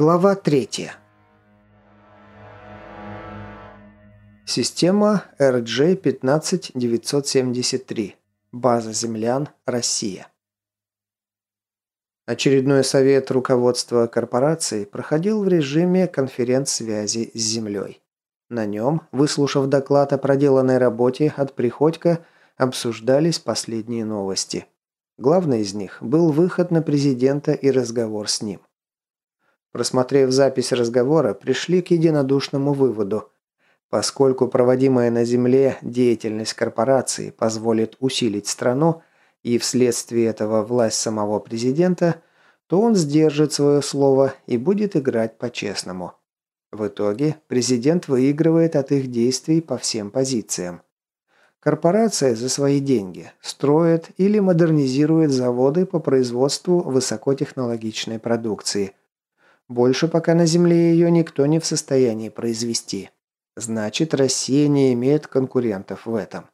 Глава 3. Система RG-15973. База землян. Россия. Очередной совет руководства корпорации проходил в режиме конференц-связи с Землей. На нем, выслушав доклад о проделанной работе от Приходько, обсуждались последние новости. Главный из них был выход на президента и разговор с ним. Просмотрев запись разговора, пришли к единодушному выводу. Поскольку проводимая на Земле деятельность корпорации позволит усилить страну, и вследствие этого власть самого президента, то он сдержит свое слово и будет играть по-честному. В итоге президент выигрывает от их действий по всем позициям. Корпорация за свои деньги строит или модернизирует заводы по производству высокотехнологичной продукции – больше пока на Земле ее никто не в состоянии произвести. Значит, Россия не имеет конкурентов в этом.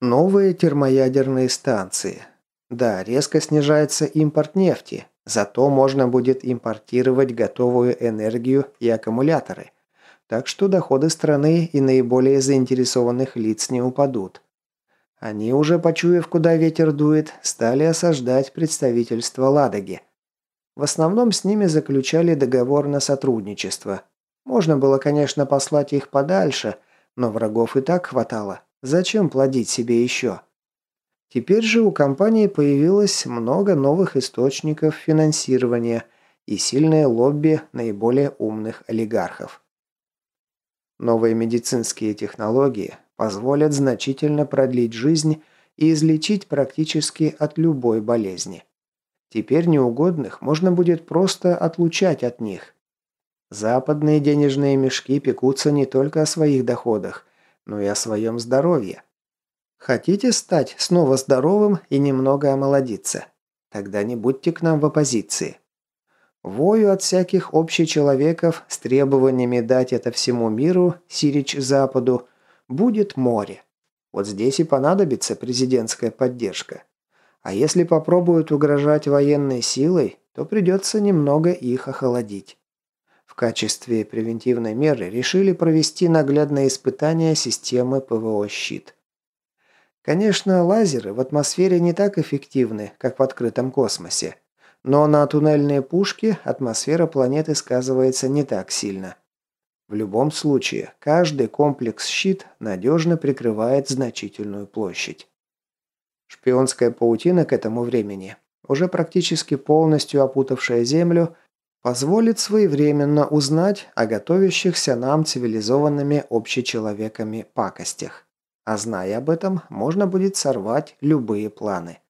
Новые термоядерные станции. Да, резко снижается импорт нефти, зато можно будет импортировать готовую энергию и аккумуляторы. Так что доходы страны и наиболее заинтересованных лиц не упадут. Они уже, почуяв, куда ветер дует, стали осаждать представительство Ладоги. В основном с ними заключали договор на сотрудничество. Можно было, конечно, послать их подальше, но врагов и так хватало. Зачем плодить себе еще? Теперь же у компании появилось много новых источников финансирования и сильное лобби наиболее умных олигархов. Новые медицинские технологии позволят значительно продлить жизнь и излечить практически от любой болезни. Теперь неугодных можно будет просто отлучать от них. Западные денежные мешки пекутся не только о своих доходах, но и о своем здоровье. Хотите стать снова здоровым и немного омолодиться? Тогда не будьте к нам в оппозиции. Вою от всяких общечеловеков с требованиями дать это всему миру, Сирич Западу, будет море. Вот здесь и понадобится президентская поддержка. А если попробуют угрожать военной силой, то придется немного их охладить. В качестве превентивной меры решили провести наглядное испытание системы ПВО «Щит». Конечно, лазеры в атмосфере не так эффективны, как в открытом космосе. Но на туннельные пушки атмосфера планеты сказывается не так сильно. В любом случае, каждый комплекс «Щит» надежно прикрывает значительную площадь. Шпионская паутина к этому времени, уже практически полностью опутавшая Землю, позволит своевременно узнать о готовящихся нам цивилизованными общечеловеками пакостях. А зная об этом, можно будет сорвать любые планы.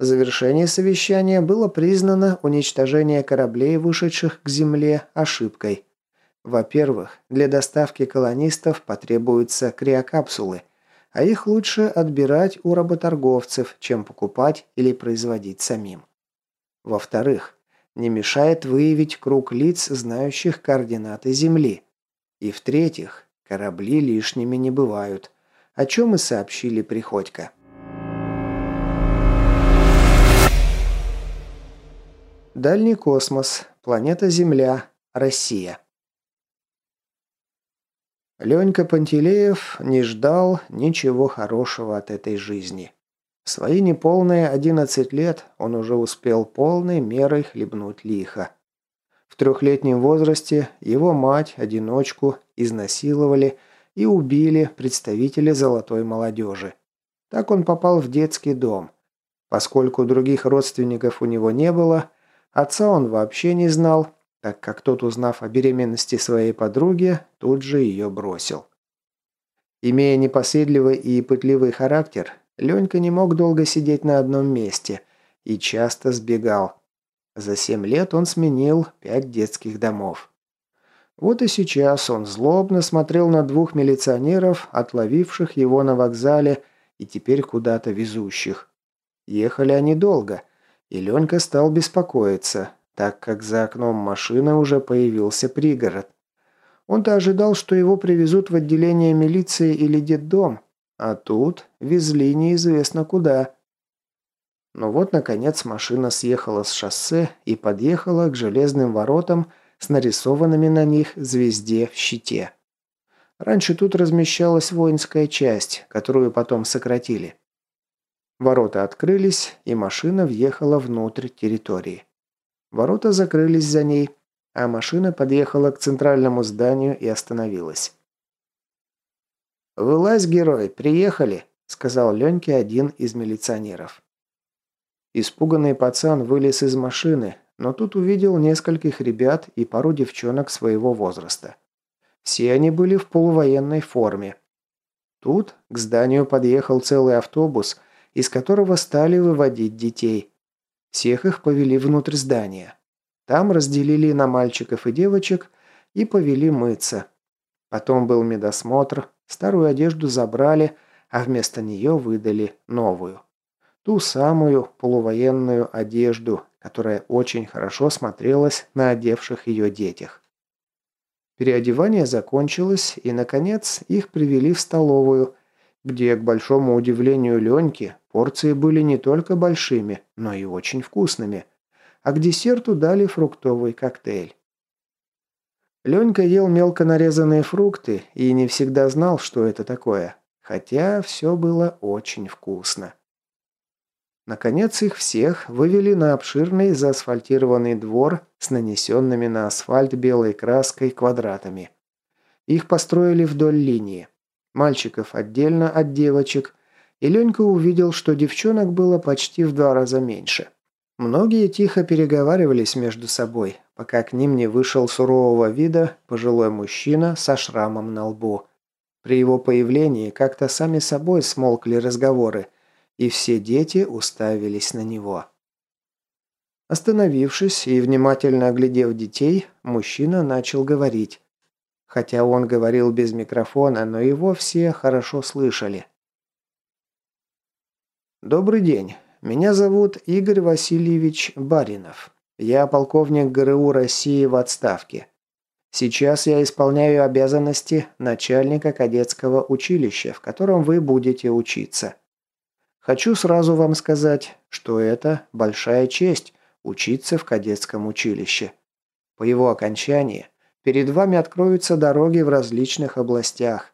В завершении совещания было признано уничтожение кораблей, вышедших к Земле, ошибкой. Во-первых, для доставки колонистов потребуются криокапсулы – а их лучше отбирать у работорговцев, чем покупать или производить самим. Во-вторых, не мешает выявить круг лиц, знающих координаты Земли. И в-третьих, корабли лишними не бывают, о чем и сообщили Приходько. Дальний космос, планета Земля, Россия. Ленька Пантелеев не ждал ничего хорошего от этой жизни. Свои неполные 11 лет он уже успел полной мерой хлебнуть лихо. В трехлетнем возрасте его мать, одиночку, изнасиловали и убили представители золотой молодежи. Так он попал в детский дом. Поскольку других родственников у него не было, отца он вообще не знал, так как тот, узнав о беременности своей подруги, тут же ее бросил. Имея непоседливый и пытливый характер, Ленька не мог долго сидеть на одном месте и часто сбегал. За семь лет он сменил пять детских домов. Вот и сейчас он злобно смотрел на двух милиционеров, отловивших его на вокзале и теперь куда-то везущих. Ехали они долго, и Ленька стал беспокоиться, так как за окном машины уже появился пригород. Он-то ожидал, что его привезут в отделение милиции или детдом, а тут везли неизвестно куда. Но вот, наконец, машина съехала с шоссе и подъехала к железным воротам с нарисованными на них звезде в щите. Раньше тут размещалась воинская часть, которую потом сократили. Ворота открылись, и машина въехала внутрь территории. Ворота закрылись за ней, а машина подъехала к центральному зданию и остановилась. «Вылазь, герой, приехали», — сказал Леньке один из милиционеров. Испуганный пацан вылез из машины, но тут увидел нескольких ребят и пару девчонок своего возраста. Все они были в полувоенной форме. Тут к зданию подъехал целый автобус, из которого стали выводить детей. Всех их повели внутрь здания. Там разделили на мальчиков и девочек и повели мыться. Потом был медосмотр, старую одежду забрали, а вместо нее выдали новую. Ту самую полувоенную одежду, которая очень хорошо смотрелась на одевших ее детях. Переодевание закончилось, и, наконец, их привели в столовую, где, к большому удивлению Леньки, порции были не только большими, но и очень вкусными, а к десерту дали фруктовый коктейль. Ленька ел мелко нарезанные фрукты и не всегда знал, что это такое, хотя все было очень вкусно. Наконец их всех вывели на обширный заасфальтированный двор с нанесенными на асфальт белой краской квадратами. Их построили вдоль линии. Мальчиков отдельно от девочек, и Ленька увидел, что девчонок было почти в два раза меньше. Многие тихо переговаривались между собой, пока к ним не вышел сурового вида пожилой мужчина со шрамом на лбу. При его появлении как-то сами собой смолкли разговоры, и все дети уставились на него. Остановившись и внимательно оглядев детей, мужчина начал говорить. Хотя он говорил без микрофона, но его все хорошо слышали. «Добрый день. Меня зовут Игорь Васильевич Баринов. Я полковник ГРУ России в отставке. Сейчас я исполняю обязанности начальника кадетского училища, в котором вы будете учиться. Хочу сразу вам сказать, что это большая честь учиться в кадетском училище. По его окончании перед вами откроются дороги в различных областях.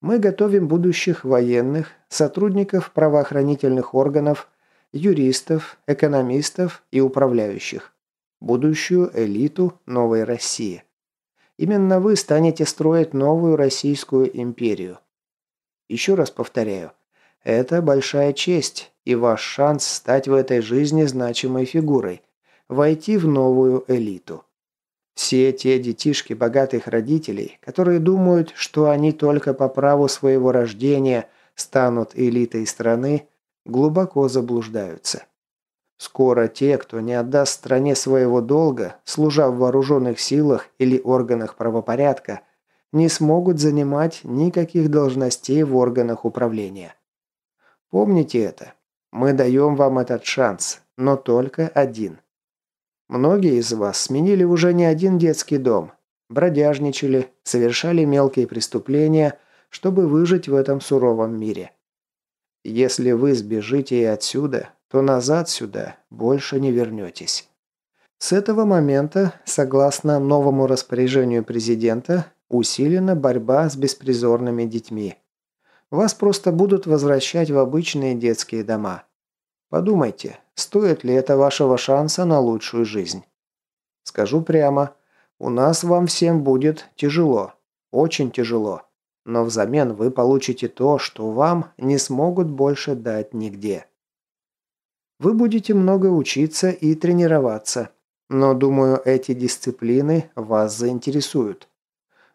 Мы готовим будущих военных, сотрудников правоохранительных органов, юристов, экономистов и управляющих. Будущую элиту новой России. Именно вы станете строить новую Российскую империю. Еще раз повторяю, это большая честь и ваш шанс стать в этой жизни значимой фигурой, войти в новую элиту. Все те детишки богатых родителей, которые думают, что они только по праву своего рождения станут элитой страны, глубоко заблуждаются. Скоро те, кто не отдаст стране своего долга, служа в вооруженных силах или органах правопорядка, не смогут занимать никаких должностей в органах управления. Помните это. Мы даем вам этот шанс, но только один. Многие из вас сменили уже не один детский дом, бродяжничали, совершали мелкие преступления, чтобы выжить в этом суровом мире. Если вы сбежите и отсюда, то назад сюда больше не вернетесь. С этого момента, согласно новому распоряжению президента, усилена борьба с беспризорными детьми. Вас просто будут возвращать в обычные детские дома. Подумайте, стоит ли это вашего шанса на лучшую жизнь. Скажу прямо, у нас вам всем будет тяжело, очень тяжело, но взамен вы получите то, что вам не смогут больше дать нигде. Вы будете много учиться и тренироваться, но, думаю, эти дисциплины вас заинтересуют.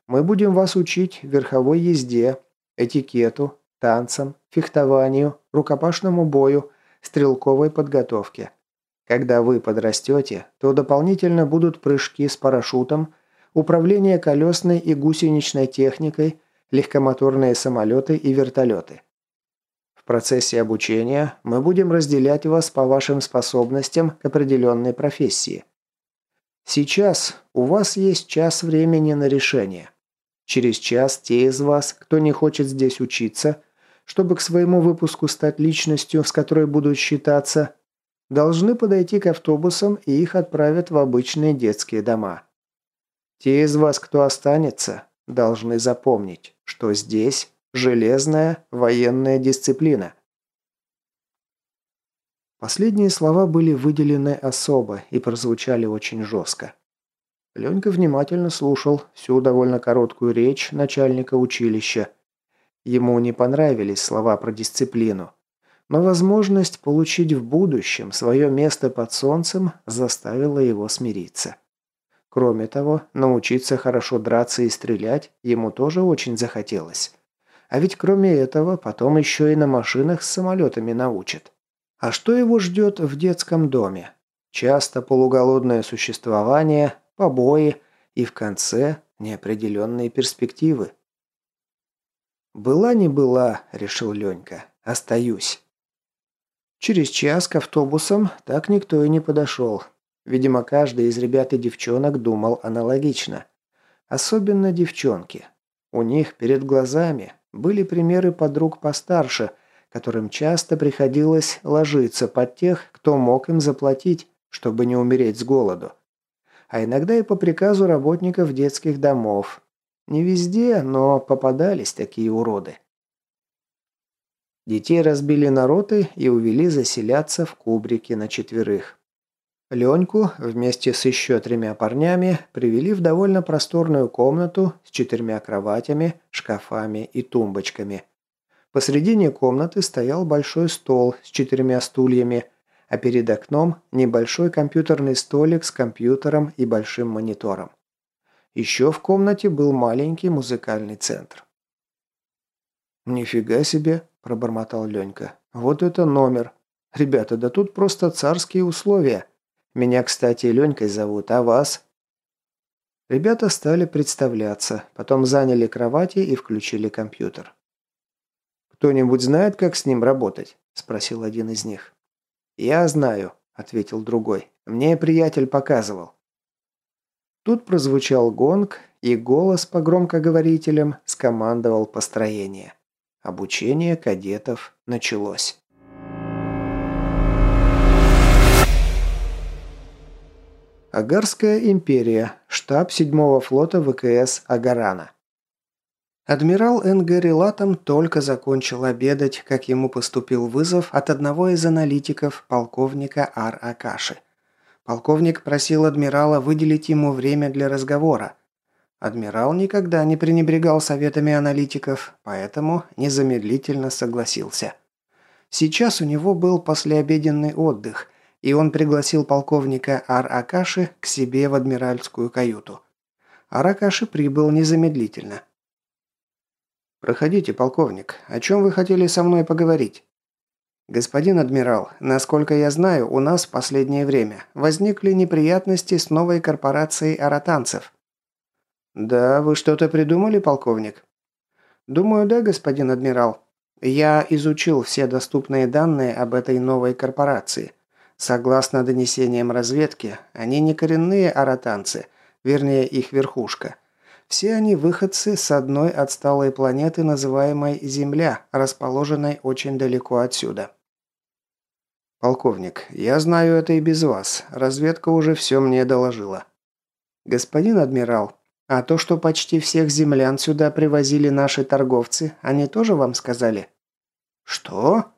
Мы будем вас учить верховой езде, этикету, танцам, фехтованию, рукопашному бою, стрелковой подготовке. Когда вы подрастете, то дополнительно будут прыжки с парашютом, управление колесной и гусеничной техникой, легкомоторные самолеты и вертолеты. В процессе обучения мы будем разделять вас по вашим способностям к определенной профессии. Сейчас у вас есть час времени на решение. Через час те из вас, кто не хочет здесь учиться, чтобы к своему выпуску стать личностью, с которой будут считаться, должны подойти к автобусам и их отправят в обычные детские дома. Те из вас, кто останется, должны запомнить, что здесь железная военная дисциплина. Последние слова были выделены особо и прозвучали очень жестко. Ленька внимательно слушал всю довольно короткую речь начальника училища. Ему не понравились слова про дисциплину. Но возможность получить в будущем свое место под солнцем заставила его смириться. Кроме того, научиться хорошо драться и стрелять ему тоже очень захотелось. А ведь кроме этого, потом еще и на машинах с самолетами научат. А что его ждет в детском доме? Часто полуголодное существование, побои и в конце неопределенные перспективы. «Была не была», – решил Ленька. «Остаюсь». Через час к автобусам так никто и не подошел. Видимо, каждый из ребят и девчонок думал аналогично. Особенно девчонки. У них перед глазами были примеры подруг постарше – которым часто приходилось ложиться под тех, кто мог им заплатить, чтобы не умереть с голоду. А иногда и по приказу работников детских домов. Не везде, но попадались такие уроды. Детей разбили на роты и увели заселяться в кубрике на четверых. Леньку вместе с еще тремя парнями привели в довольно просторную комнату с четырьмя кроватями, шкафами и тумбочками – Посредине комнаты стоял большой стол с четырьмя стульями, а перед окном небольшой компьютерный столик с компьютером и большим монитором. Еще в комнате был маленький музыкальный центр. «Нифига себе!» – пробормотал Ленька. «Вот это номер! Ребята, да тут просто царские условия. Меня, кстати, Ленькой зовут, а вас?» Ребята стали представляться, потом заняли кровати и включили компьютер. «Кто-нибудь знает, как с ним работать?» – спросил один из них. «Я знаю», – ответил другой. «Мне приятель показывал». Тут прозвучал гонг, и голос по громкоговорителям скомандовал построение. Обучение кадетов началось. Агарская империя. Штаб 7-го флота ВКС Агарана. Адмирал Энгери Латом только закончил обедать, как ему поступил вызов от одного из аналитиков, полковника Ар Акаши. Полковник просил адмирала выделить ему время для разговора. Адмирал никогда не пренебрегал советами аналитиков, поэтому незамедлительно согласился. Сейчас у него был послеобеденный отдых, и он пригласил полковника Ар Акаши к себе в адмиральскую каюту. Ар Акаши прибыл незамедлительно – «Проходите, полковник. О чем вы хотели со мной поговорить?» «Господин адмирал, насколько я знаю, у нас в последнее время возникли неприятности с новой корпорацией аратанцев». «Да, вы что-то придумали, полковник?» «Думаю, да, господин адмирал. Я изучил все доступные данные об этой новой корпорации. Согласно донесениям разведки, они не коренные аратанцы, вернее их верхушка. Все они выходцы с одной отсталой планеты, называемой Земля, расположенной очень далеко отсюда. «Полковник, я знаю это и без вас. Разведка уже все мне доложила». «Господин адмирал, а то, что почти всех землян сюда привозили наши торговцы, они тоже вам сказали?» «Что?»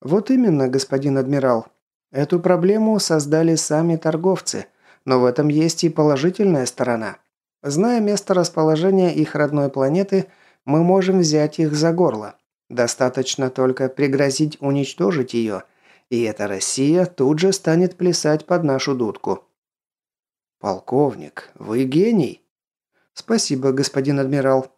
«Вот именно, господин адмирал. Эту проблему создали сами торговцы, но в этом есть и положительная сторона». Зная место расположения их родной планеты, мы можем взять их за горло. Достаточно только пригрозить уничтожить ее, и эта Россия тут же станет плясать под нашу дудку. «Полковник, вы гений!» «Спасибо, господин адмирал».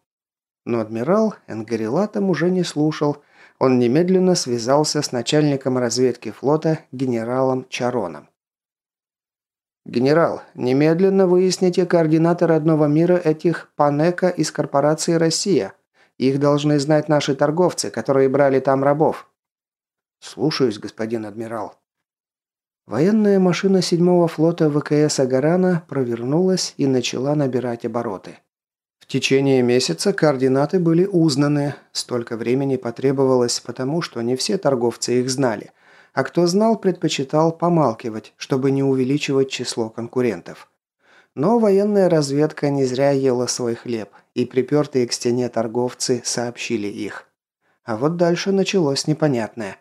Но адмирал Энгерилатом уже не слушал. Он немедленно связался с начальником разведки флота генералом Чароном. «Генерал, немедленно выясните координаты родного мира этих Панека из корпорации «Россия». Их должны знать наши торговцы, которые брали там рабов». «Слушаюсь, господин адмирал». Военная машина седьмого флота ВКС Агарана провернулась и начала набирать обороты. В течение месяца координаты были узнаны. Столько времени потребовалось, потому что не все торговцы их знали – а кто знал, предпочитал помалкивать, чтобы не увеличивать число конкурентов. Но военная разведка не зря ела свой хлеб, и припертые к стене торговцы сообщили их. А вот дальше началось непонятное.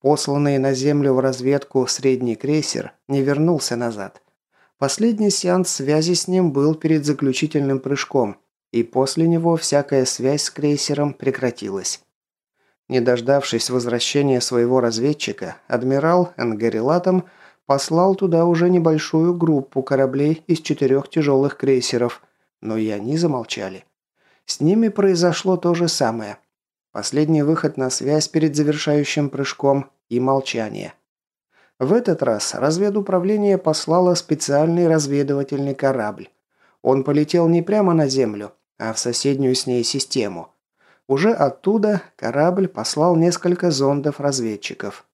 Посланный на землю в разведку средний крейсер не вернулся назад. Последний сеанс связи с ним был перед заключительным прыжком, и после него всякая связь с крейсером прекратилась. Не дождавшись возвращения своего разведчика, адмирал Энгарилатом послал туда уже небольшую группу кораблей из четырех тяжелых крейсеров, но и они замолчали. С ними произошло то же самое. Последний выход на связь перед завершающим прыжком и молчание. В этот раз разведуправление послало специальный разведывательный корабль. Он полетел не прямо на Землю, а в соседнюю с ней систему. Уже оттуда корабль послал несколько зондов-разведчиков.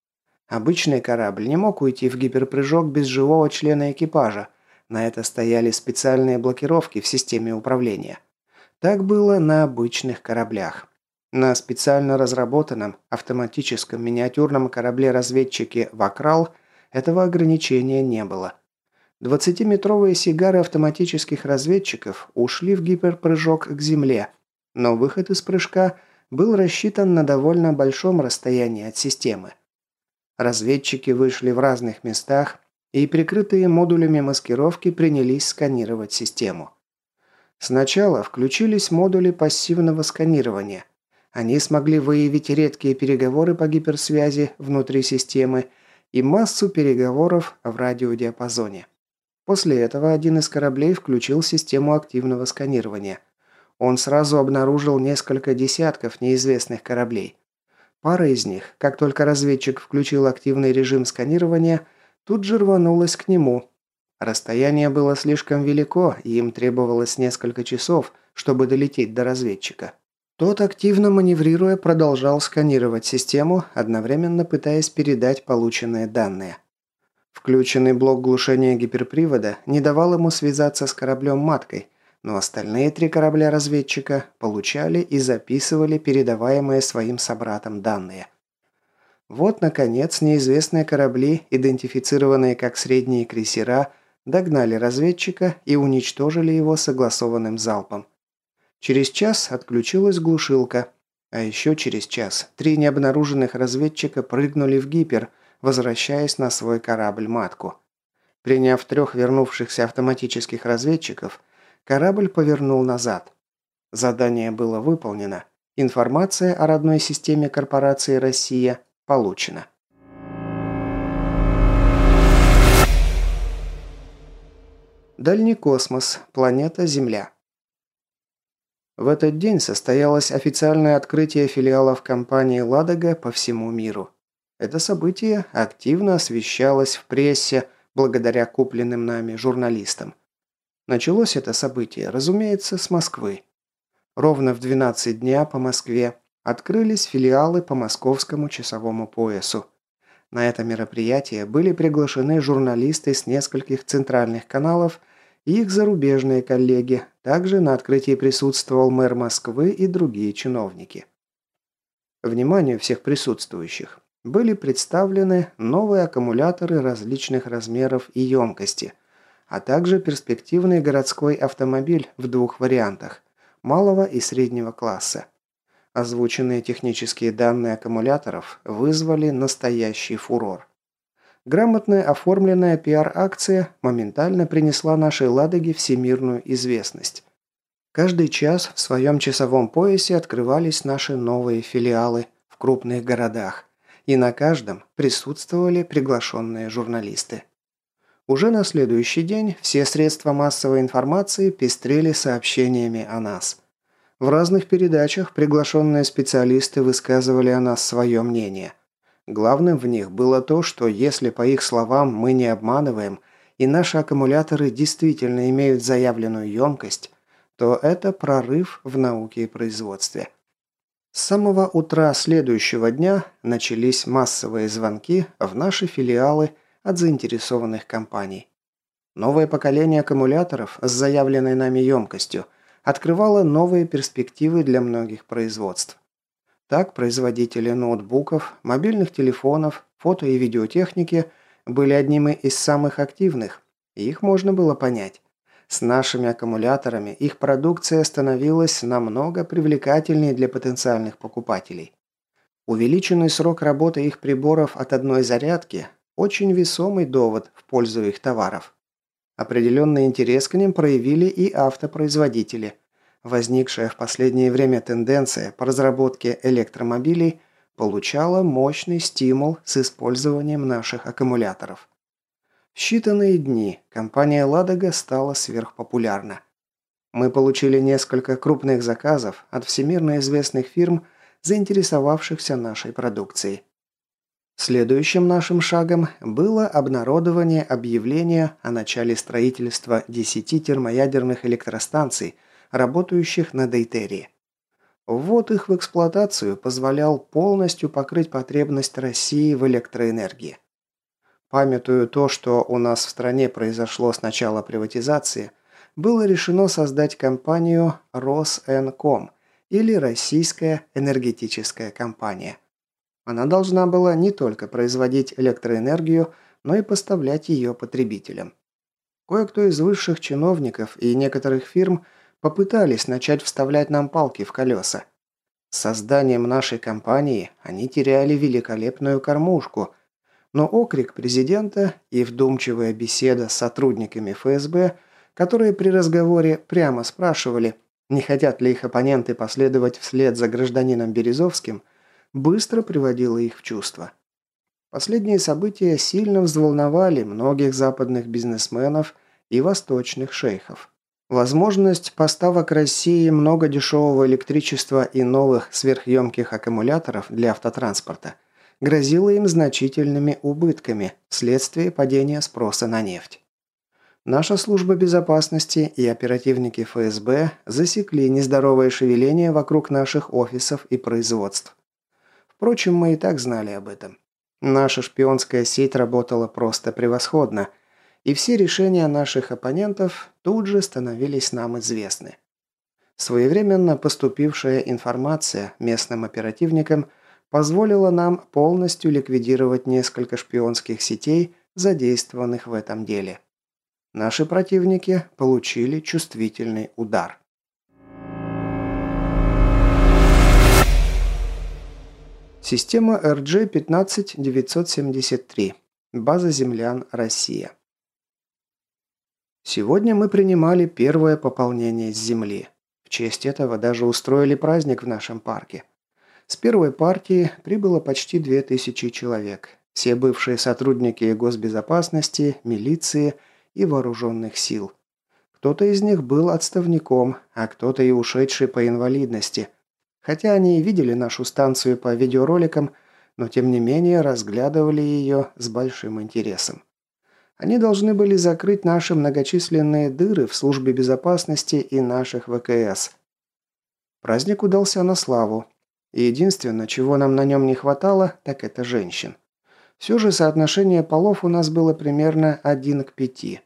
Обычный корабль не мог уйти в гиперпрыжок без живого члена экипажа. На это стояли специальные блокировки в системе управления. Так было на обычных кораблях. На специально разработанном автоматическом миниатюрном корабле-разведчике «Вакрал» этого ограничения не было. 20-метровые сигары автоматических разведчиков ушли в гиперпрыжок к Земле, но выход из прыжка был рассчитан на довольно большом расстоянии от системы. Разведчики вышли в разных местах и, прикрытые модулями маскировки, принялись сканировать систему. Сначала включились модули пассивного сканирования – они смогли выявить редкие переговоры по гиперсвязи внутри системы и массу переговоров в радиодиапазоне. После этого один из кораблей включил систему активного сканирования. Он сразу обнаружил несколько десятков неизвестных кораблей. Пара из них, как только разведчик включил активный режим сканирования, тут же рванулась к нему. Расстояние было слишком велико, и им требовалось несколько часов, чтобы долететь до разведчика. Тот, активно маневрируя, продолжал сканировать систему, одновременно пытаясь передать полученные данные. Включенный блок глушения гиперпривода не давал ему связаться с кораблем-маткой, но остальные три корабля-разведчика получали и записывали передаваемые своим собратам данные. Вот, наконец, неизвестные корабли, идентифицированные как средние крейсера, догнали разведчика и уничтожили его согласованным залпом. Через час отключилась глушилка, а еще через час три необнаруженных разведчика прыгнули в гипер, возвращаясь на свой корабль-матку. Приняв трех вернувшихся автоматических разведчиков, корабль повернул назад. Задание было выполнено. Информация о родной системе корпорации «Россия» получена. Дальний космос. Планета Земля. В этот день состоялось официальное открытие филиалов компании «Ладога» по всему миру. Это событие активно освещалось в прессе благодаря купленным нами журналистам. Началось это событие, разумеется, с Москвы. Ровно в 12 дня по Москве открылись филиалы по московскому часовому поясу. На это мероприятие были приглашены журналисты с нескольких центральных каналов – и их зарубежные коллеги. Также на открытии присутствовал мэр Москвы и другие чиновники. Вниманию всех присутствующих были представлены новые аккумуляторы различных размеров и емкости, а также перспективный городской автомобиль в двух вариантах – малого и среднего класса. Озвученные технические данные аккумуляторов вызвали настоящий фурор. Грамотная оформленная пиар-акция моментально принесла нашей «Ладоге» всемирную известность. Каждый час в своем часовом поясе открывались наши новые филиалы в крупных городах, и на каждом присутствовали приглашенные журналисты. Уже на следующий день все средства массовой информации пестрели сообщениями о нас. В разных передачах приглашенные специалисты высказывали о нас свое мнение – Главным в них было то, что если, по их словам, мы не обманываем, и наши аккумуляторы действительно имеют заявленную емкость, то это прорыв в науке и производстве. С самого утра следующего дня начались массовые звонки в наши филиалы от заинтересованных компаний. Новое поколение аккумуляторов с заявленной нами емкостью открывало новые перспективы для многих производств. Так производители ноутбуков, мобильных телефонов, фото- и видеотехники были одними из самых активных, и их можно было понять. С нашими аккумуляторами их продукция становилась намного привлекательнее для потенциальных покупателей. Увеличенный срок работы их приборов от одной зарядки – очень весомый довод в пользу их товаров. Определенный интерес к ним проявили и автопроизводители. Возникшая в последнее время тенденция по разработке электромобилей получала мощный стимул с использованием наших аккумуляторов. В считанные дни компания «Ладога» стала сверхпопулярна. Мы получили несколько крупных заказов от всемирно известных фирм, заинтересовавшихся нашей продукцией. Следующим нашим шагом было обнародование объявления о начале строительства 10 термоядерных электростанций, работающих на Дейтерии. Ввод их в эксплуатацию позволял полностью покрыть потребность России в электроэнергии. Памятуя то, что у нас в стране произошло с начала приватизации, было решено создать компанию «Росэнком» или «Российская энергетическая компания». Она должна была не только производить электроэнергию, но и поставлять ее потребителям. Кое-кто из высших чиновников и некоторых фирм попытались начать вставлять нам палки в колеса. С созданием нашей компании они теряли великолепную кормушку – но окрик президента и вдумчивая беседа с сотрудниками ФСБ, которые при разговоре прямо спрашивали, не хотят ли их оппоненты последовать вслед за гражданином Березовским, быстро приводила их в чувство. Последние события сильно взволновали многих западных бизнесменов и восточных шейхов. Возможность поставок России много дешевого электричества и новых сверхъемких аккумуляторов для автотранспорта грозило им значительными убытками вследствие падения спроса на нефть. Наша служба безопасности и оперативники ФСБ засекли нездоровое шевеление вокруг наших офисов и производств. Впрочем, мы и так знали об этом. Наша шпионская сеть работала просто превосходно, и все решения наших оппонентов тут же становились нам известны. Своевременно поступившая информация местным оперативникам – позволило нам полностью ликвидировать несколько шпионских сетей, задействованных в этом деле. Наши противники получили чувствительный удар. Система RG-15973. База землян Россия. Сегодня мы принимали первое пополнение с Земли. В честь этого даже устроили праздник в нашем парке – с первой партии прибыло почти 2000 человек. Все бывшие сотрудники госбезопасности, милиции и вооруженных сил. Кто-то из них был отставником, а кто-то и ушедший по инвалидности. Хотя они и видели нашу станцию по видеороликам, но тем не менее разглядывали ее с большим интересом. Они должны были закрыть наши многочисленные дыры в службе безопасности и наших ВКС. Праздник удался на славу, и единственное, чего нам на нем не хватало, так это женщин. Все же соотношение полов у нас было примерно один к пяти.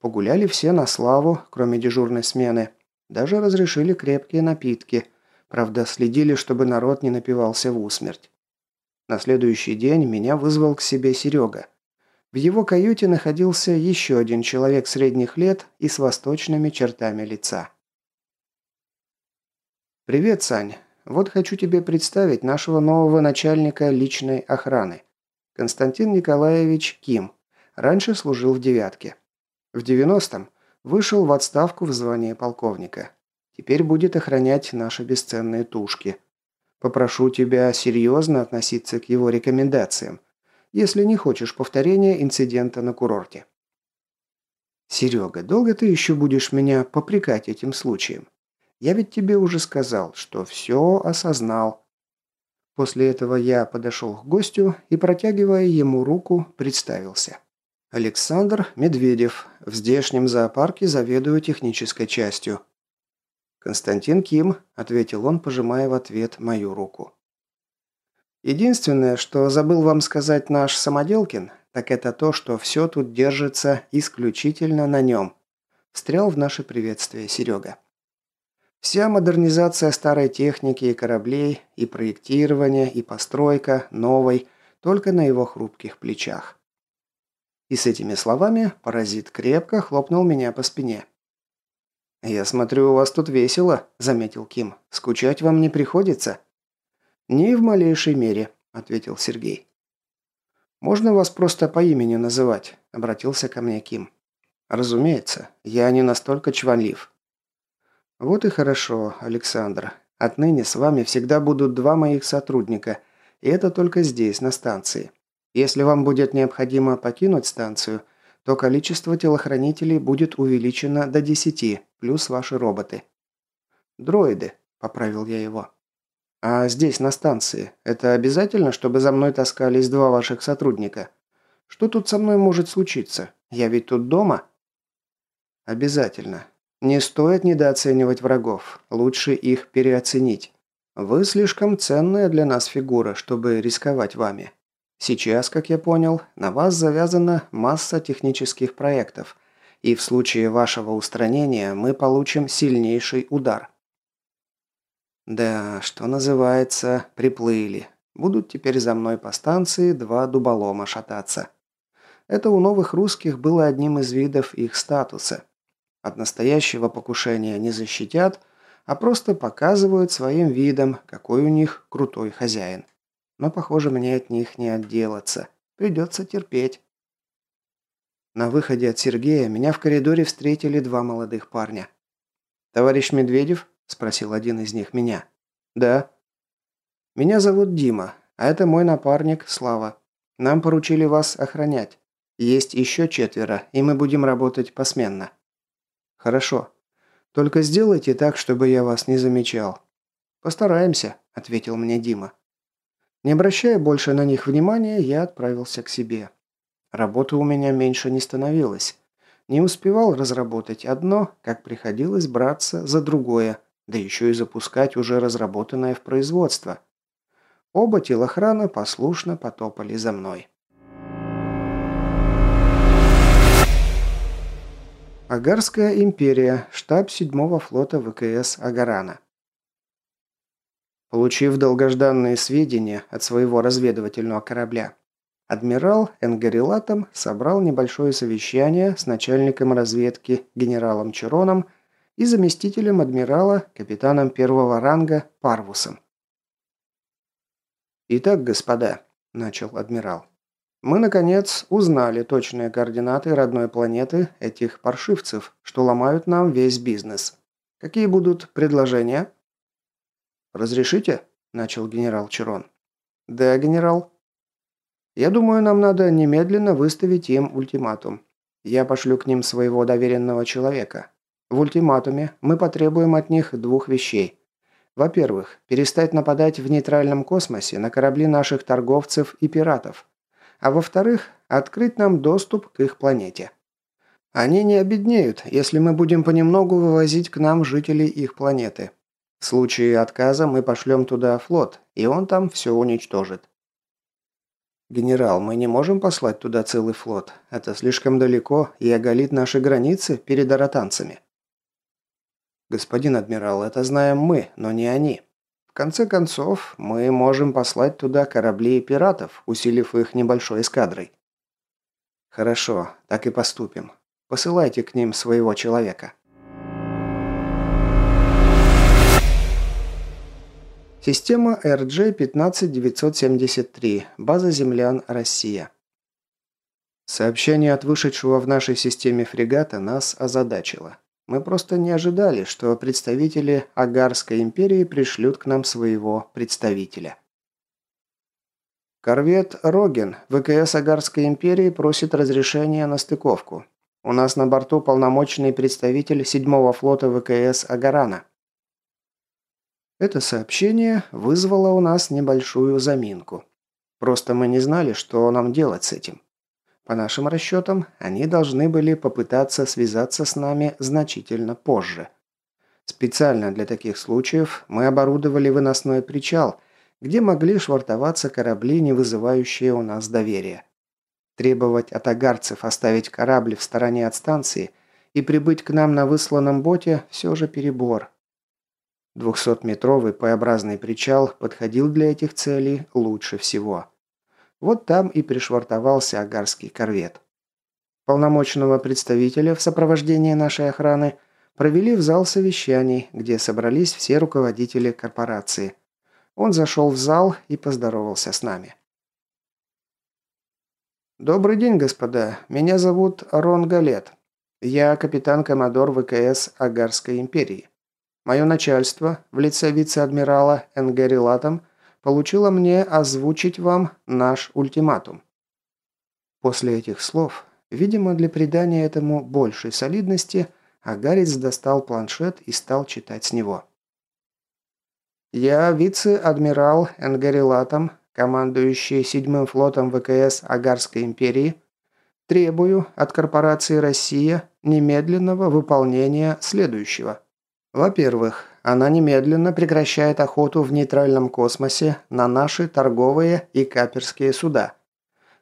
Погуляли все на славу, кроме дежурной смены. Даже разрешили крепкие напитки. Правда, следили, чтобы народ не напивался в усмерть. На следующий день меня вызвал к себе Серега. В его каюте находился еще один человек средних лет и с восточными чертами лица. «Привет, Сань. Вот хочу тебе представить нашего нового начальника личной охраны. Константин Николаевич Ким. Раньше служил в «девятке». В 90-м вышел в отставку в звании полковника. Теперь будет охранять наши бесценные тушки. Попрошу тебя серьезно относиться к его рекомендациям, если не хочешь повторения инцидента на курорте. Серега, долго ты еще будешь меня попрекать этим случаем? Я ведь тебе уже сказал, что все осознал». После этого я подошел к гостю и, протягивая ему руку, представился. Александр Медведев. В здешнем зоопарке заведую технической частью. «Константин Ким», – ответил он, пожимая в ответ мою руку. «Единственное, что забыл вам сказать наш Самоделкин, так это то, что все тут держится исключительно на нем», – встрял в наше приветствие Серега. Вся модернизация старой техники и кораблей, и проектирование, и постройка новой, только на его хрупких плечах. И с этими словами паразит крепко хлопнул меня по спине. «Я смотрю, у вас тут весело», – заметил Ким. «Скучать вам не приходится?» «Ни в малейшей мере», – ответил Сергей. «Можно вас просто по имени называть?» – обратился ко мне Ким. «Разумеется, я не настолько чванлив». «Вот и хорошо, Александр. Отныне с вами всегда будут два моих сотрудника, и это только здесь, на станции. Если вам будет необходимо покинуть станцию, то количество телохранителей будет увеличено до 10, плюс ваши роботы». «Дроиды», – поправил я его. «А здесь, на станции, это обязательно, чтобы за мной таскались два ваших сотрудника? Что тут со мной может случиться? Я ведь тут дома?» «Обязательно. Не стоит недооценивать врагов, лучше их переоценить. Вы слишком ценная для нас фигура, чтобы рисковать вами. Сейчас, как я понял, на вас завязана масса технических проектов, и в случае вашего устранения мы получим сильнейший удар. Да, что называется, приплыли. Будут теперь за мной по станции два дуболома шататься. Это у новых русских было одним из видов их статуса – от настоящего покушения не защитят, а просто показывают своим видом, какой у них крутой хозяин. Но, похоже, мне от них не отделаться. Придется терпеть. На выходе от Сергея меня в коридоре встретили два молодых парня. «Товарищ Медведев?» – спросил один из них меня. «Да». «Меня зовут Дима, а это мой напарник Слава. Нам поручили вас охранять. Есть еще четверо, и мы будем работать посменно». «Хорошо. Только сделайте так, чтобы я вас не замечал». «Постараемся», – ответил мне Дима. Не обращая больше на них внимания, я отправился к себе. Работы у меня меньше не становилось. Не успевал разработать одно, как приходилось браться за другое, да еще и запускать уже разработанное в производство. Оба телохрана послушно потопали за мной. Агарская империя, штаб 7-го флота ВКС Агарана. Получив долгожданные сведения от своего разведывательного корабля, адмирал Энгарилатом собрал небольшое совещание с начальником разведки генералом Чироном и заместителем адмирала, капитаном первого ранга Парвусом. «Итак, господа», – начал адмирал, мы, наконец, узнали точные координаты родной планеты этих паршивцев, что ломают нам весь бизнес. Какие будут предложения?» «Разрешите?» – начал генерал Чирон. «Да, генерал». «Я думаю, нам надо немедленно выставить им ультиматум. Я пошлю к ним своего доверенного человека. В ультиматуме мы потребуем от них двух вещей. Во-первых, перестать нападать в нейтральном космосе на корабли наших торговцев и пиратов а во-вторых, открыть нам доступ к их планете. Они не обеднеют, если мы будем понемногу вывозить к нам жителей их планеты. В случае отказа мы пошлем туда флот, и он там все уничтожит. «Генерал, мы не можем послать туда целый флот. Это слишком далеко и оголит наши границы перед аратанцами». «Господин адмирал, это знаем мы, но не они конце концов, мы можем послать туда корабли и пиратов, усилив их небольшой эскадрой. Хорошо, так и поступим. Посылайте к ним своего человека. Система RG-15973. База землян Россия. Сообщение от вышедшего в нашей системе фрегата нас озадачило. Мы просто не ожидали, что представители Агарской империи пришлют к нам своего представителя. Корвет «Роген» ВКС Агарской империи просит разрешения на стыковку. У нас на борту полномочный представитель 7-го флота ВКС Агарана. Это сообщение вызвало у нас небольшую заминку. Просто мы не знали, что нам делать с этим. По нашим расчетам, они должны были попытаться связаться с нами значительно позже. Специально для таких случаев мы оборудовали выносной причал, где могли швартоваться корабли, не вызывающие у нас доверия. Требовать от агарцев оставить корабль в стороне от станции и прибыть к нам на высланном боте все же перебор. Двухсотметровый П-образный причал подходил для этих целей лучше всего. Вот там и пришвартовался агарский корвет. Полномочного представителя в сопровождении нашей охраны провели в зал совещаний, где собрались все руководители корпорации. Он зашел в зал и поздоровался с нами. «Добрый день, господа. Меня зовут Рон Галет. Я капитан-коммодор ВКС Агарской империи. Мое начальство в лице вице-адмирала Энгери Латом получило мне озвучить вам наш ультиматум». После этих слов Видимо, для придания этому большей солидности, Агарец достал планшет и стал читать с него. «Я вице-адмирал Энгари Латом, командующий седьмым флотом ВКС Агарской империи, требую от корпорации «Россия» немедленного выполнения следующего. Во-первых, она немедленно прекращает охоту в нейтральном космосе на наши торговые и каперские суда.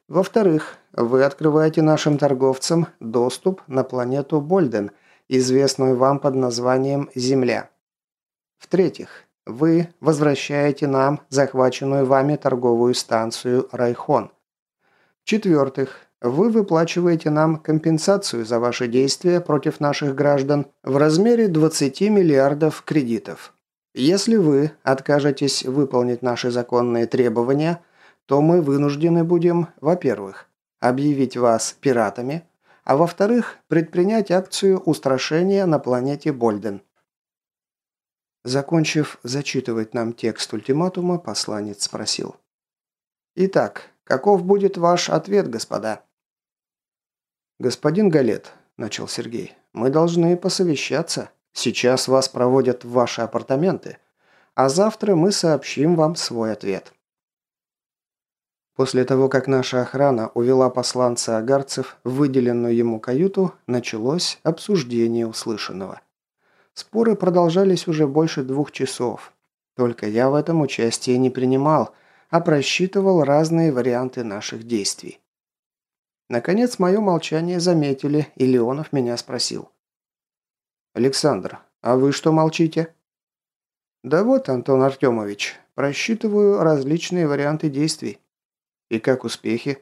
Во-вторых, вы открываете нашим торговцам доступ на планету Больден, известную вам под названием Земля. В-третьих, вы возвращаете нам захваченную вами торговую станцию Райхон. В-четвертых, вы выплачиваете нам компенсацию за ваши действия против наших граждан в размере 20 миллиардов кредитов. Если вы откажетесь выполнить наши законные требования, то мы вынуждены будем, во-первых, объявить вас пиратами, а во-вторых, предпринять акцию устрашения на планете Больден. Закончив зачитывать нам текст ультиматума, посланец спросил. «Итак, каков будет ваш ответ, господа?» «Господин Галет», – начал Сергей, – «мы должны посовещаться. Сейчас вас проводят в ваши апартаменты, а завтра мы сообщим вам свой ответ». После того, как наша охрана увела посланца агарцев в выделенную ему каюту, началось обсуждение услышанного. Споры продолжались уже больше двух часов. Только я в этом участие не принимал, а просчитывал разные варианты наших действий. Наконец, мое молчание заметили, и Леонов меня спросил. «Александр, а вы что молчите?» «Да вот, Антон Артемович, просчитываю различные варианты действий». И как успехи?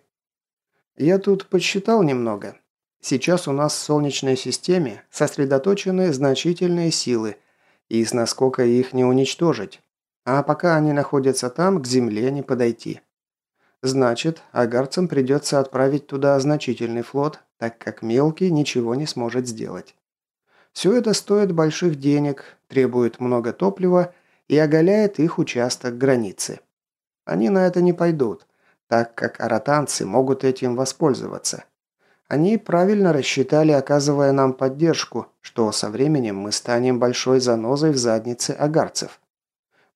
Я тут подсчитал немного. Сейчас у нас в Солнечной системе сосредоточены значительные силы, и с насколько их не уничтожить. А пока они находятся там, к Земле не подойти. Значит, агарцам придется отправить туда значительный флот, так как мелкий ничего не сможет сделать. Все это стоит больших денег, требует много топлива и оголяет их участок границы. Они на это не пойдут, так как аратанцы могут этим воспользоваться. Они правильно рассчитали, оказывая нам поддержку, что со временем мы станем большой занозой в заднице агарцев.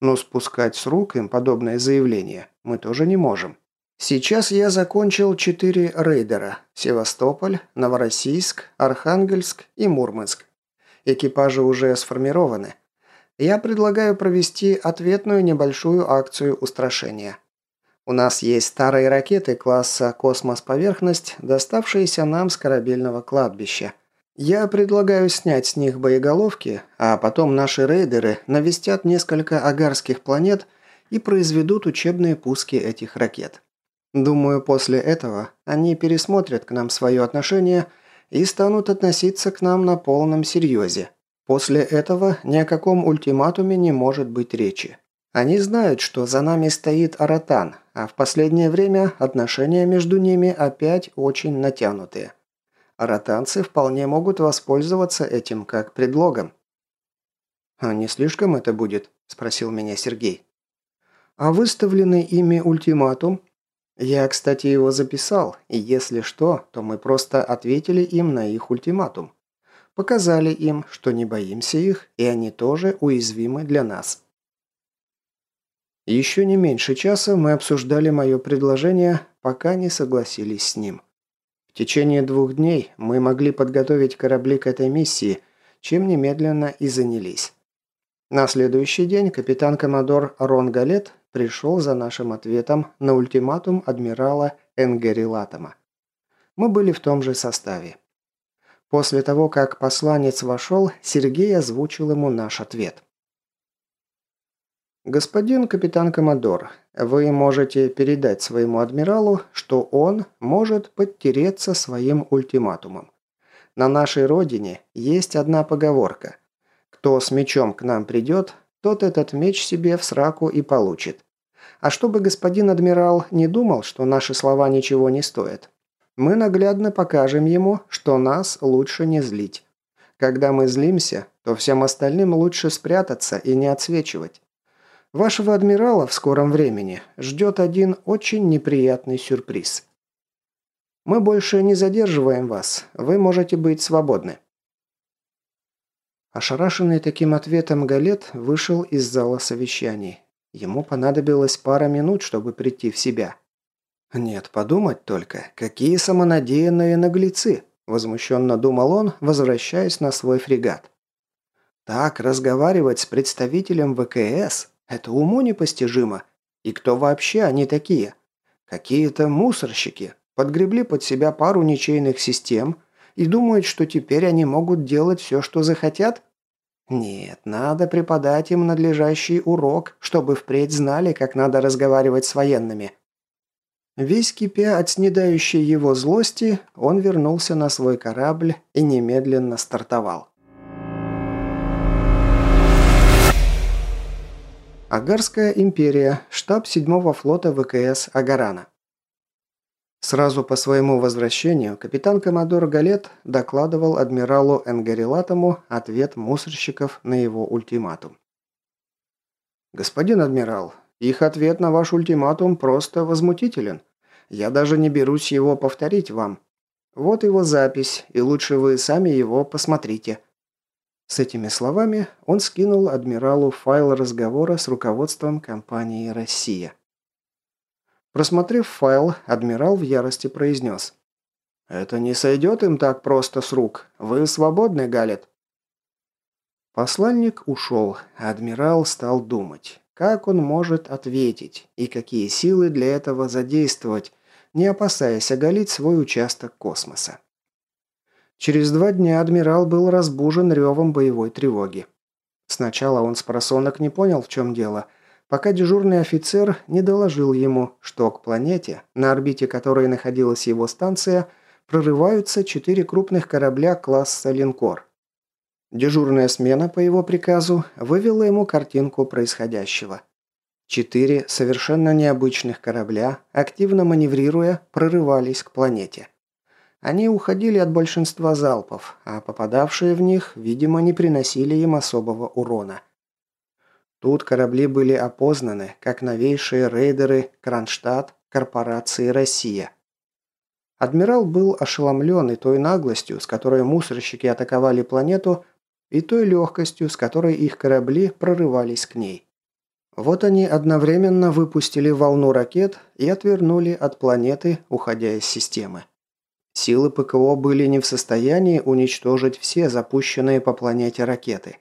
Но спускать с рук им подобное заявление мы тоже не можем. Сейчас я закончил четыре рейдера – Севастополь, Новороссийск, Архангельск и Мурманск. Экипажи уже сформированы. Я предлагаю провести ответную небольшую акцию устрашения – у нас есть старые ракеты класса «Космос-поверхность», доставшиеся нам с корабельного кладбища. Я предлагаю снять с них боеголовки, а потом наши рейдеры навестят несколько агарских планет и произведут учебные пуски этих ракет. Думаю, после этого они пересмотрят к нам свое отношение и станут относиться к нам на полном серьезе. После этого ни о каком ультиматуме не может быть речи. Они знают, что за нами стоит Аратан, а в последнее время отношения между ними опять очень натянутые. Аратанцы вполне могут воспользоваться этим как предлогом. «А не слишком это будет?» – спросил меня Сергей. «А выставленный ими ультиматум?» «Я, кстати, его записал, и если что, то мы просто ответили им на их ультиматум. Показали им, что не боимся их, и они тоже уязвимы для нас». Еще не меньше часа мы обсуждали мое предложение, пока не согласились с ним. В течение двух дней мы могли подготовить корабли к этой миссии, чем немедленно и занялись. На следующий день капитан-коммодор Рон Галет пришел за нашим ответом на ультиматум адмирала Энгери Латома. Мы были в том же составе. После того, как посланец вошел, Сергей озвучил ему наш ответ. «Господин капитан Комодор, вы можете передать своему адмиралу, что он может подтереться своим ультиматумом. На нашей родине есть одна поговорка. Кто с мечом к нам придет, тот этот меч себе в сраку и получит. А чтобы господин адмирал не думал, что наши слова ничего не стоят, мы наглядно покажем ему, что нас лучше не злить. Когда мы злимся, то всем остальным лучше спрятаться и не отсвечивать. Вашего адмирала в скором времени ждет один очень неприятный сюрприз. Мы больше не задерживаем вас, вы можете быть свободны». Ошарашенный таким ответом Галет вышел из зала совещаний. Ему понадобилось пара минут, чтобы прийти в себя. «Нет, подумать только, какие самонадеянные наглецы!» – возмущенно думал он, возвращаясь на свой фрегат. «Так разговаривать с представителем ВКС это уму непостижимо. И кто вообще они такие? Какие-то мусорщики. Подгребли под себя пару ничейных систем и думают, что теперь они могут делать все, что захотят? Нет, надо преподать им надлежащий урок, чтобы впредь знали, как надо разговаривать с военными. Весь кипя от снедающей его злости, он вернулся на свой корабль и немедленно стартовал. Агарская империя, штаб 7-го флота ВКС Агарана. Сразу по своему возвращению капитан-коммодор Галет докладывал адмиралу Энгарилатому ответ мусорщиков на его ультиматум. «Господин адмирал, их ответ на ваш ультиматум просто возмутителен. Я даже не берусь его повторить вам. Вот его запись, и лучше вы сами его посмотрите. С этими словами он скинул адмиралу файл разговора с руководством компании «Россия». Просмотрев файл, адмирал в ярости произнес. «Это не сойдет им так просто с рук. Вы свободны, Галет?» Посланник ушел, а адмирал стал думать, как он может ответить и какие силы для этого задействовать, не опасаясь оголить свой участок космоса. Через два дня адмирал был разбужен ревом боевой тревоги. Сначала он с просонок не понял, в чем дело, пока дежурный офицер не доложил ему, что к планете, на орбите которой находилась его станция, прорываются четыре крупных корабля класса «Линкор». Дежурная смена по его приказу вывела ему картинку происходящего. Четыре совершенно необычных корабля, активно маневрируя, прорывались к планете. Они уходили от большинства залпов, а попадавшие в них, видимо, не приносили им особого урона. Тут корабли были опознаны как новейшие рейдеры Кронштадт корпорации «Россия». Адмирал был ошеломлен и той наглостью, с которой мусорщики атаковали планету, и той легкостью, с которой их корабли прорывались к ней. Вот они одновременно выпустили волну ракет и отвернули от планеты, уходя из системы. Силы ПКО были не в состоянии уничтожить все запущенные по планете ракеты.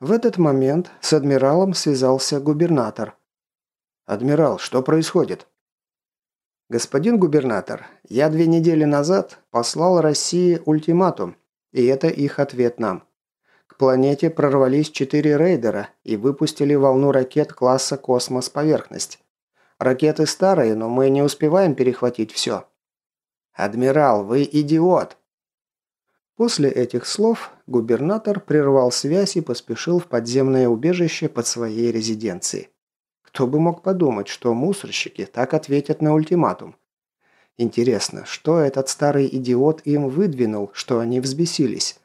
В этот момент с адмиралом связался губернатор. «Адмирал, что происходит?» «Господин губернатор, я две недели назад послал России ультиматум, и это их ответ нам. К планете прорвались четыре рейдера и выпустили волну ракет класса «Космос-поверхность». Ракеты старые, но мы не успеваем перехватить все. «Адмирал, вы идиот!» После этих слов губернатор прервал связь и поспешил в подземное убежище под своей резиденцией. Кто бы мог подумать, что мусорщики так ответят на ультиматум. Интересно, что этот старый идиот им выдвинул, что они взбесились?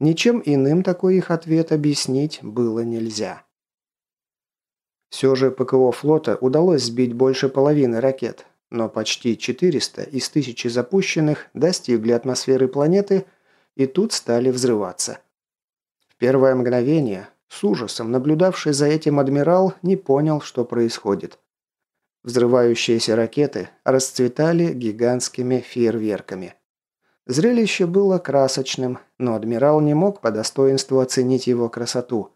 Ничем иным такой их ответ объяснить было нельзя. Все же ПКО флота удалось сбить больше половины ракет, но почти 400 из тысячи запущенных достигли атмосферы планеты и тут стали взрываться. В первое мгновение, с ужасом наблюдавший за этим адмирал не понял, что происходит. Взрывающиеся ракеты расцветали гигантскими фейерверками. Зрелище было красочным, но адмирал не мог по достоинству оценить его красоту.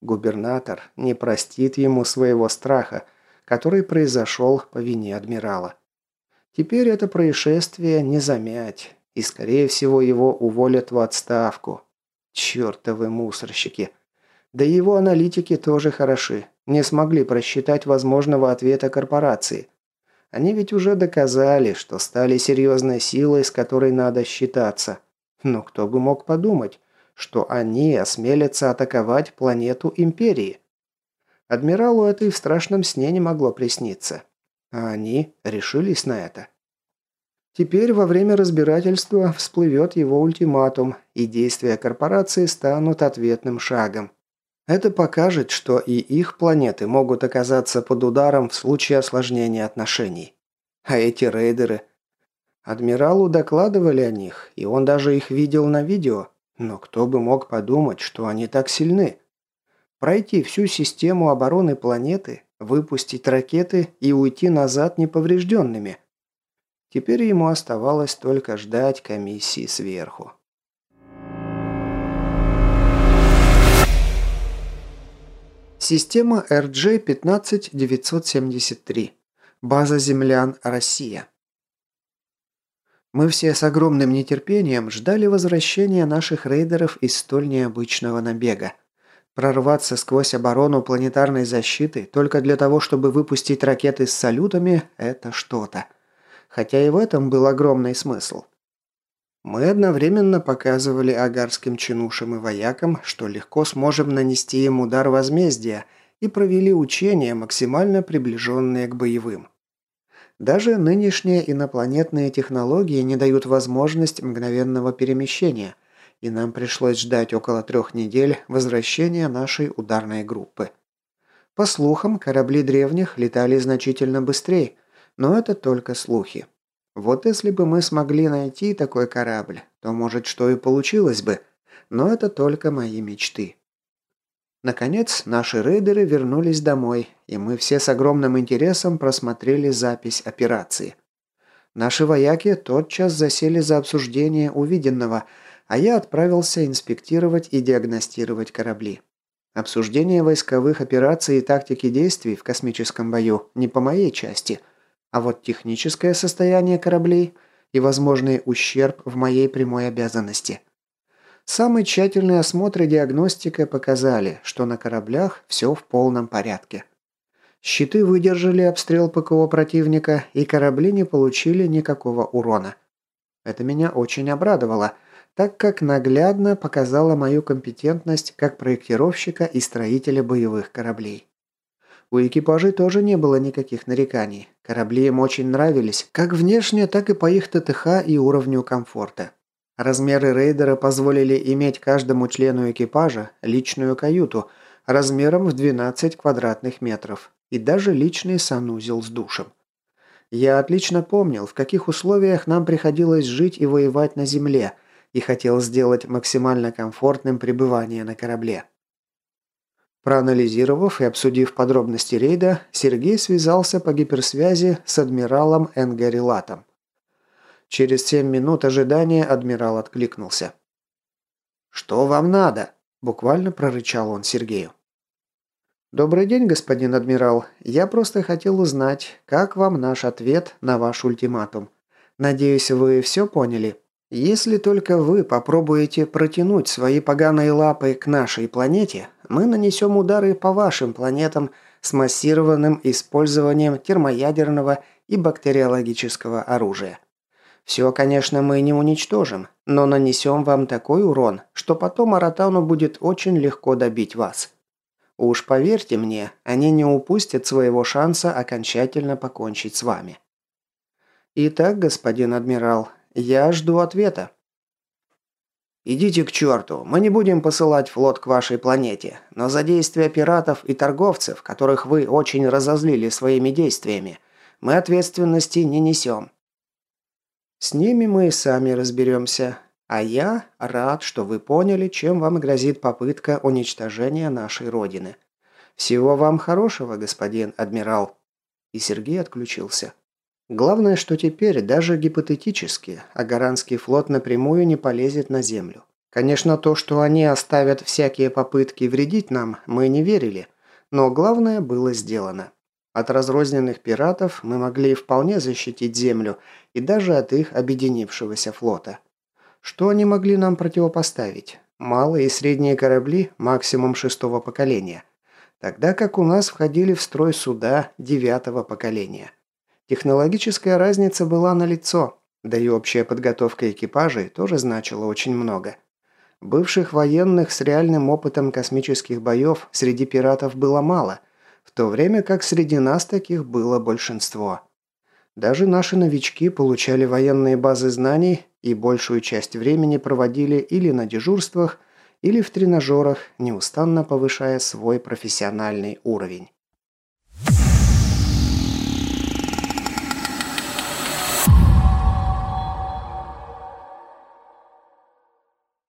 Губернатор не простит ему своего страха – который произошел по вине адмирала. Теперь это происшествие не замять, и, скорее всего, его уволят в отставку. Чертовы мусорщики. Да его аналитики тоже хороши. не смогли просчитать возможного ответа корпорации. Они ведь уже доказали, что стали серьезной силой, с которой надо считаться. Но кто бы мог подумать, что они осмелятся атаковать планету Империи? Адмиралу это и в страшном сне не могло присниться. А они решились на это. Теперь во время разбирательства всплывет его ультиматум, и действия корпорации станут ответным шагом. Это покажет, что и их планеты могут оказаться под ударом в случае осложнения отношений. А эти рейдеры... Адмиралу докладывали о них, и он даже их видел на видео, но кто бы мог подумать, что они так сильны? Пройти всю систему обороны планеты, выпустить ракеты и уйти назад неповрежденными. Теперь ему оставалось только ждать комиссии сверху. Система RJ-15973. База землян «Россия». Мы все с огромным нетерпением ждали возвращения наших рейдеров из столь необычного набега. Прорваться сквозь оборону планетарной защиты только для того, чтобы выпустить ракеты с салютами – это что-то. Хотя и в этом был огромный смысл. Мы одновременно показывали агарским чинушам и воякам, что легко сможем нанести им удар возмездия, и провели учения, максимально приближенные к боевым. Даже нынешние инопланетные технологии не дают возможность мгновенного перемещения, и нам пришлось ждать около трех недель возвращения нашей ударной группы. По слухам, корабли древних летали значительно быстрее, но это только слухи. Вот если бы мы смогли найти такой корабль, то, может, что и получилось бы. Но это только мои мечты. Наконец, наши рейдеры вернулись домой, и мы все с огромным интересом просмотрели запись операции. Наши вояки тотчас засели за обсуждение увиденного, а я отправился инспектировать и диагностировать корабли. Обсуждение войсковых операций и тактики действий в космическом бою не по моей части – а вот техническое состояние кораблей и возможный ущерб в моей прямой обязанности. Самый тщательный осмотр и диагностика показали, что на кораблях все в полном порядке. Щиты выдержали обстрел ПКО противника, и корабли не получили никакого урона. Это меня очень обрадовало, так как наглядно показало мою компетентность как проектировщика и строителя боевых кораблей. У экипажей тоже не было никаких нареканий. Корабли им очень нравились, как внешне, так и по их ТТХ и уровню комфорта. Размеры рейдера позволили иметь каждому члену экипажа личную каюту размером в 12 квадратных метров и даже личный санузел с душем. Я отлично помнил, в каких условиях нам приходилось жить и воевать на земле, и хотел сделать максимально комфортным пребывание на корабле. Проанализировав и обсудив подробности рейда, Сергей связался по гиперсвязи с адмиралом Энгари Латом. Через семь минут ожидания адмирал откликнулся. «Что вам надо?» – буквально прорычал он Сергею. «Добрый день, господин адмирал. Я просто хотел узнать, как вам наш ответ на ваш ультиматум. Надеюсь, вы все поняли?» Если только вы попробуете протянуть свои поганые лапы к нашей планете, мы нанесем удары по вашим планетам с массированным использованием термоядерного и бактериологического оружия. Все, конечно, мы не уничтожим, но нанесем вам такой урон, что потом Аратану будет очень легко добить вас. Уж поверьте мне, они не упустят своего шанса окончательно покончить с вами. Итак, господин адмирал, я жду ответа». «Идите к черту. Мы не будем посылать флот к вашей планете. Но за действия пиратов и торговцев, которых вы очень разозлили своими действиями, мы ответственности не несем». «С ними мы и сами разберемся. А я рад, что вы поняли, чем вам грозит попытка уничтожения нашей Родины. Всего вам хорошего, господин адмирал». И Сергей отключился. Главное, что теперь, даже гипотетически, Агаранский флот напрямую не полезет на Землю. Конечно, то, что они оставят всякие попытки вредить нам, мы не верили. Но главное было сделано. От разрозненных пиратов мы могли вполне защитить Землю и даже от их объединившегося флота. Что они могли нам противопоставить? Малые и средние корабли максимум шестого поколения. Тогда как у нас входили в строй суда девятого поколения. Технологическая разница была налицо, да и общая подготовка экипажей тоже значила очень много. Бывших военных с реальным опытом космических боев среди пиратов было мало, в то время как среди нас таких было большинство. Даже наши новички получали военные базы знаний и большую часть времени проводили или на дежурствах, или в тренажерах, неустанно повышая свой профессиональный уровень.